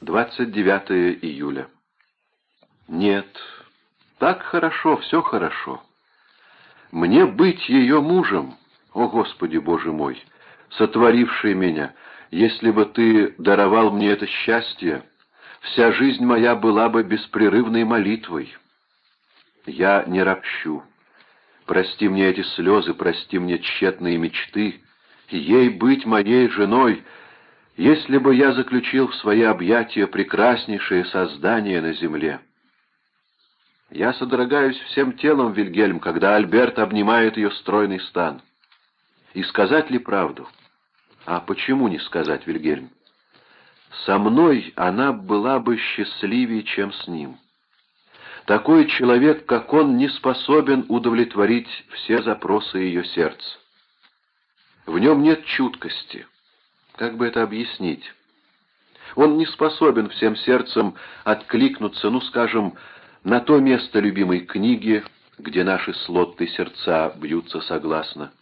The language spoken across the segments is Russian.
29 июля. Нет, так хорошо, все хорошо. Мне быть ее мужем, о Господи Боже мой, сотворивший меня, если бы ты даровал мне это счастье, вся жизнь моя была бы беспрерывной молитвой. Я не ропщу. Прости мне эти слезы, прости мне тщетные мечты. Ей быть моей женой, если бы я заключил в свои объятия прекраснейшее создание на земле. Я содрогаюсь всем телом, Вильгельм, когда Альберт обнимает ее стройный стан. И сказать ли правду? А почему не сказать, Вильгельм? Со мной она была бы счастливее, чем с ним. Такой человек, как он, не способен удовлетворить все запросы ее сердца. В нем нет чуткости. Как бы это объяснить? Он не способен всем сердцем откликнуться, ну, скажем, на то место любимой книги, где наши слотты сердца бьются согласно,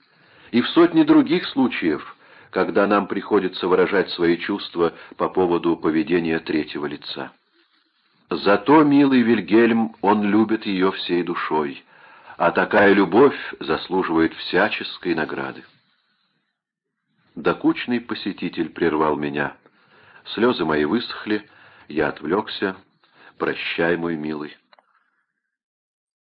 и в сотни других случаев, когда нам приходится выражать свои чувства по поводу поведения третьего лица. Зато, милый Вильгельм, он любит ее всей душой, а такая любовь заслуживает всяческой награды. Докучный посетитель прервал меня. Слезы мои высохли, я отвлекся. Прощай, мой милый.